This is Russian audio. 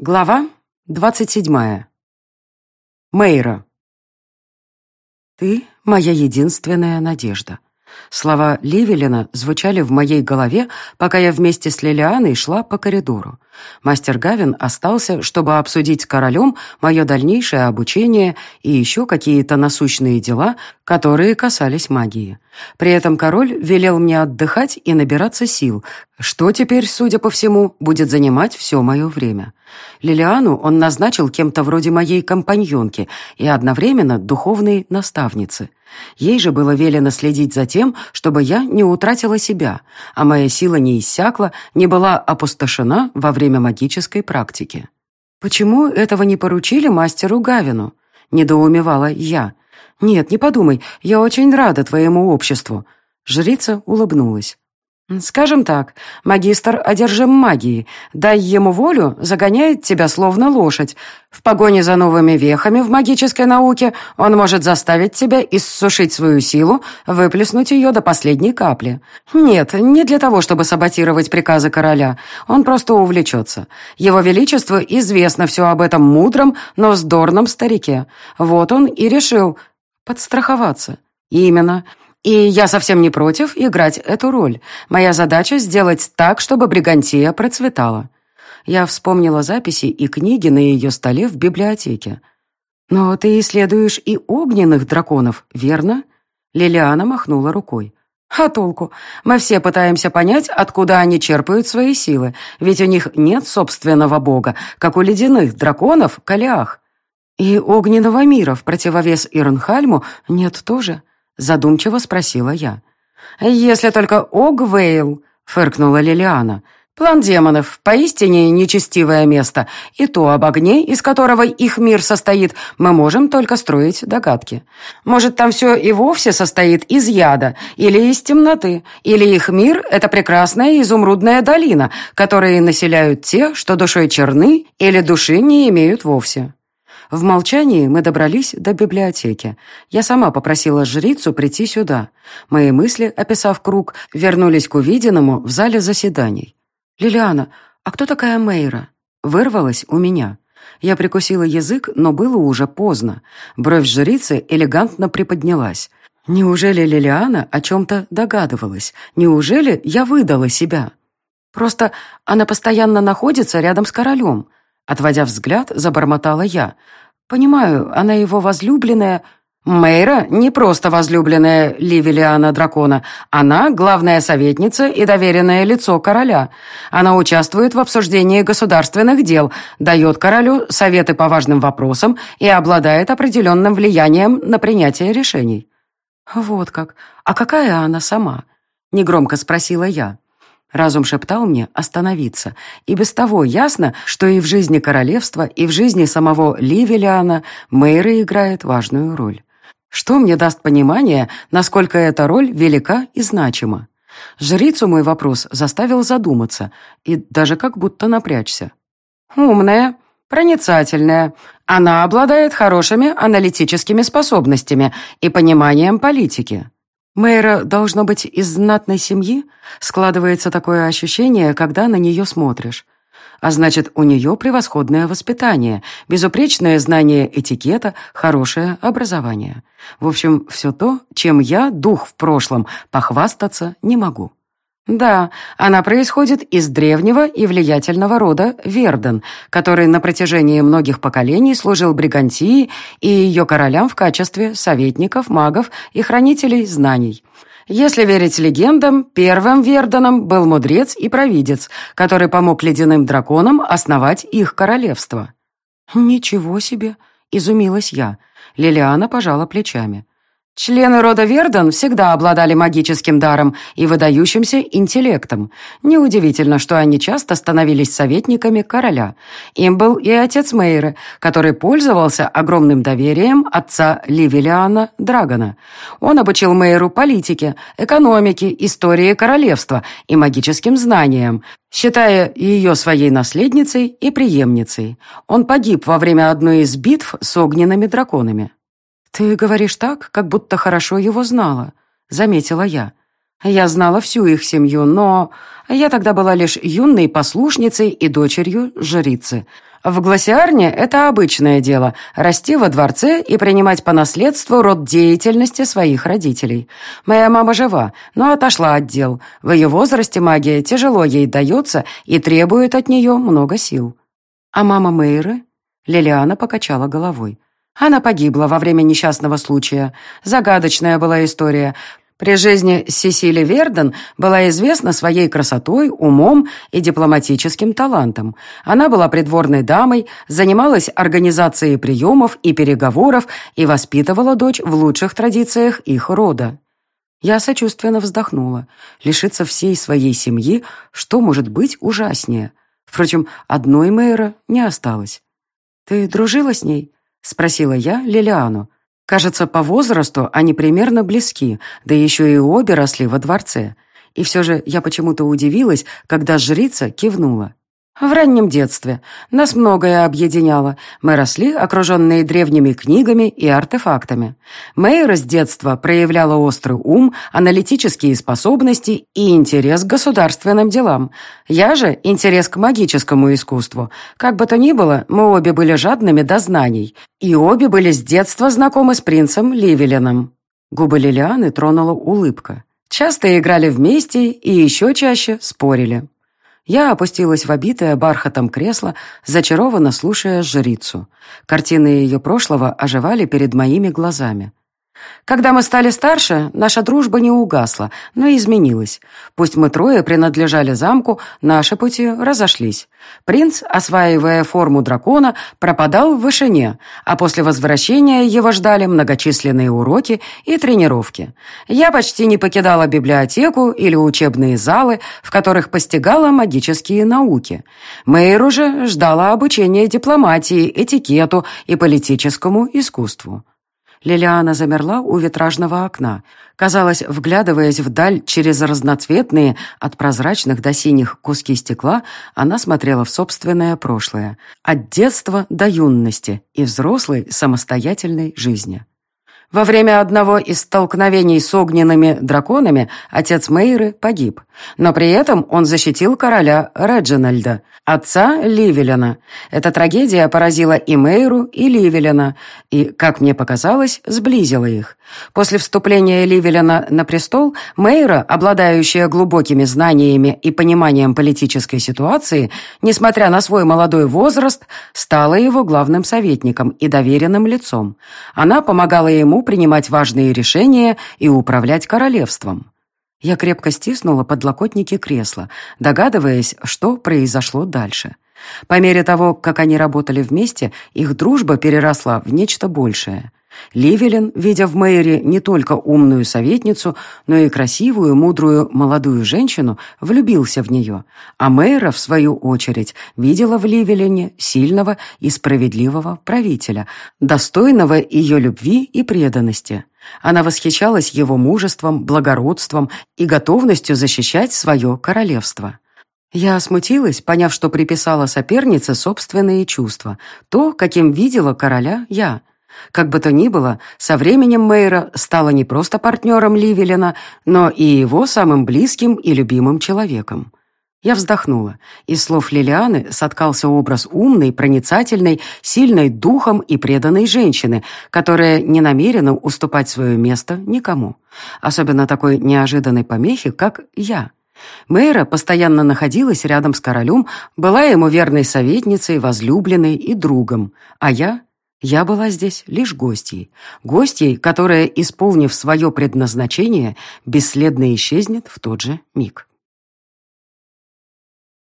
Глава двадцать седьмая. Мейра. «Ты — моя единственная надежда». Слова Ливелина звучали в моей голове, пока я вместе с Лилианой шла по коридору. Мастер Гавин остался, чтобы обсудить с королем мое дальнейшее обучение и еще какие-то насущные дела, которые касались магии. При этом король велел мне отдыхать и набираться сил, что теперь, судя по всему, будет занимать все мое время. Лилиану он назначил кем-то вроде моей компаньонки и одновременно духовной наставницы. Ей же было велено следить за тем, чтобы я не утратила себя, а моя сила не иссякла, не была опустошена во время магической практики. «Почему этого не поручили мастеру Гавину?» — недоумевала я. «Нет, не подумай, я очень рада твоему обществу». Жрица улыбнулась. «Скажем так, магистр одержим магией. Дай ему волю, загоняет тебя словно лошадь. В погоне за новыми вехами в магической науке он может заставить тебя иссушить свою силу, выплеснуть ее до последней капли. Нет, не для того, чтобы саботировать приказы короля. Он просто увлечется. Его Величеству известно все об этом мудром, но вздорном старике. Вот он и решил подстраховаться. Именно. И я совсем не против играть эту роль. Моя задача сделать так, чтобы Бригантия процветала. Я вспомнила записи и книги на ее столе в библиотеке. «Но ты исследуешь и огненных драконов, верно?» Лилиана махнула рукой. «А толку? Мы все пытаемся понять, откуда они черпают свои силы, ведь у них нет собственного бога, как у ледяных драконов, Калиах. И огненного мира в противовес Ирнхальму нет тоже. Задумчиво спросила я. «Если только Огвейл», — фыркнула Лилиана. «План демонов — поистине нечестивое место, и то об огне, из которого их мир состоит, мы можем только строить догадки. Может, там все и вовсе состоит из яда, или из темноты, или их мир — это прекрасная изумрудная долина, которые населяют те, что душой черны или души не имеют вовсе». В молчании мы добрались до библиотеки. Я сама попросила жрицу прийти сюда. Мои мысли, описав круг, вернулись к увиденному в зале заседаний. «Лилиана, а кто такая Мейра?» Вырвалась у меня. Я прикусила язык, но было уже поздно. Бровь жрицы элегантно приподнялась. Неужели Лилиана о чем-то догадывалась? Неужели я выдала себя? Просто она постоянно находится рядом с королем. Отводя взгляд, забормотала я. «Понимаю, она его возлюбленная...» «Мейра не просто возлюбленная Ливелиана Дракона. Она главная советница и доверенное лицо короля. Она участвует в обсуждении государственных дел, дает королю советы по важным вопросам и обладает определенным влиянием на принятие решений». «Вот как. А какая она сама?» — негромко спросила я. Разум шептал мне остановиться, и без того ясно, что и в жизни королевства, и в жизни самого Ливелиана Мэйра играет важную роль. Что мне даст понимание, насколько эта роль велика и значима? Жрицу мой вопрос заставил задуматься и даже как будто напрячься. «Умная, проницательная. Она обладает хорошими аналитическими способностями и пониманием политики. Мэйра должно быть из знатной семьи? Складывается такое ощущение, когда на нее смотришь. А значит, у нее превосходное воспитание, безупречное знание этикета, хорошее образование. В общем, все то, чем я, дух в прошлом, похвастаться не могу. Да, она происходит из древнего и влиятельного рода Верден, который на протяжении многих поколений служил Бригантии и ее королям в качестве советников, магов и хранителей знаний. Если верить легендам, первым Верденом был мудрец и провидец, который помог ледяным драконам основать их королевство. «Ничего себе!» — изумилась я. Лилиана пожала плечами. Члены рода Верден всегда обладали магическим даром и выдающимся интеллектом. Неудивительно, что они часто становились советниками короля. Им был и отец Мейры, который пользовался огромным доверием отца Ливелиана Драгона. Он обучил Мейру политике, экономике, истории королевства и магическим знаниям, считая ее своей наследницей и преемницей. Он погиб во время одной из битв с огненными драконами. «Ты говоришь так, как будто хорошо его знала», — заметила я. Я знала всю их семью, но я тогда была лишь юной послушницей и дочерью жрицы. В Гласиарне это обычное дело – расти во дворце и принимать по наследству род деятельности своих родителей. Моя мама жива, но отошла от дел. В ее возрасте магия тяжело ей дается и требует от нее много сил. А мама Мейры? Лилиана покачала головой. Она погибла во время несчастного случая. Загадочная была история. При жизни Сесили Верден была известна своей красотой, умом и дипломатическим талантом. Она была придворной дамой, занималась организацией приемов и переговоров и воспитывала дочь в лучших традициях их рода. Я сочувственно вздохнула. Лишиться всей своей семьи, что может быть ужаснее? Впрочем, одной мэра не осталось. «Ты дружила с ней?» — спросила я Лилиану. Кажется, по возрасту они примерно близки, да еще и обе росли во дворце. И все же я почему-то удивилась, когда жрица кивнула. В раннем детстве нас многое объединяло. Мы росли, окруженные древними книгами и артефактами. Мэйра с детства проявляла острый ум, аналитические способности и интерес к государственным делам. Я же интерес к магическому искусству. Как бы то ни было, мы обе были жадными до знаний. И обе были с детства знакомы с принцем Ливеленом. Губы Лилианы тронула улыбка. Часто играли вместе и еще чаще спорили. Я опустилась в обитое бархатом кресло, зачарованно слушая жрицу. Картины ее прошлого оживали перед моими глазами. Когда мы стали старше, наша дружба не угасла, но изменилась. Пусть мы трое принадлежали замку, наши пути разошлись. Принц, осваивая форму дракона, пропадал в вышине, а после возвращения его ждали многочисленные уроки и тренировки. Я почти не покидала библиотеку или учебные залы, в которых постигала магические науки. Мэйру же ждала обучения дипломатии, этикету и политическому искусству. Лилиана замерла у витражного окна. Казалось, вглядываясь вдаль через разноцветные, от прозрачных до синих куски стекла, она смотрела в собственное прошлое. От детства до юности и взрослой самостоятельной жизни. Во время одного из столкновений с огненными драконами отец Мейры погиб, но при этом он защитил короля Реджинальда, отца Ливелена. Эта трагедия поразила и Мейру, и Ливелена, и, как мне показалось, сблизила их. После вступления Ливелена на престол, Мейра, обладающая глубокими знаниями и пониманием политической ситуации, несмотря на свой молодой возраст, стала его главным советником и доверенным лицом. Она помогала ему принимать важные решения и управлять королевством. Я крепко стиснула подлокотники кресла, догадываясь, что произошло дальше. По мере того, как они работали вместе, их дружба переросла в нечто большее. Ливелин, видя в Мэри не только умную советницу, но и красивую, мудрую молодую женщину, влюбился в нее, а Мэйра, в свою очередь, видела в Ливелине сильного и справедливого правителя, достойного ее любви и преданности. Она восхищалась его мужеством, благородством и готовностью защищать свое королевство. Я смутилась, поняв, что приписала сопернице собственные чувства, то, каким видела короля я. Как бы то ни было, со временем Мейра стала не просто партнером Ливелина, но и его самым близким и любимым человеком. Я вздохнула. Из слов Лилианы соткался образ умной, проницательной, сильной духом и преданной женщины, которая не намерена уступать свое место никому. Особенно такой неожиданной помехи, как я. Мэйра постоянно находилась рядом с королем, была ему верной советницей, возлюбленной и другом, а я я была здесь лишь гостьей. Гостьей, которая, исполнив свое предназначение, бесследно исчезнет в тот же миг.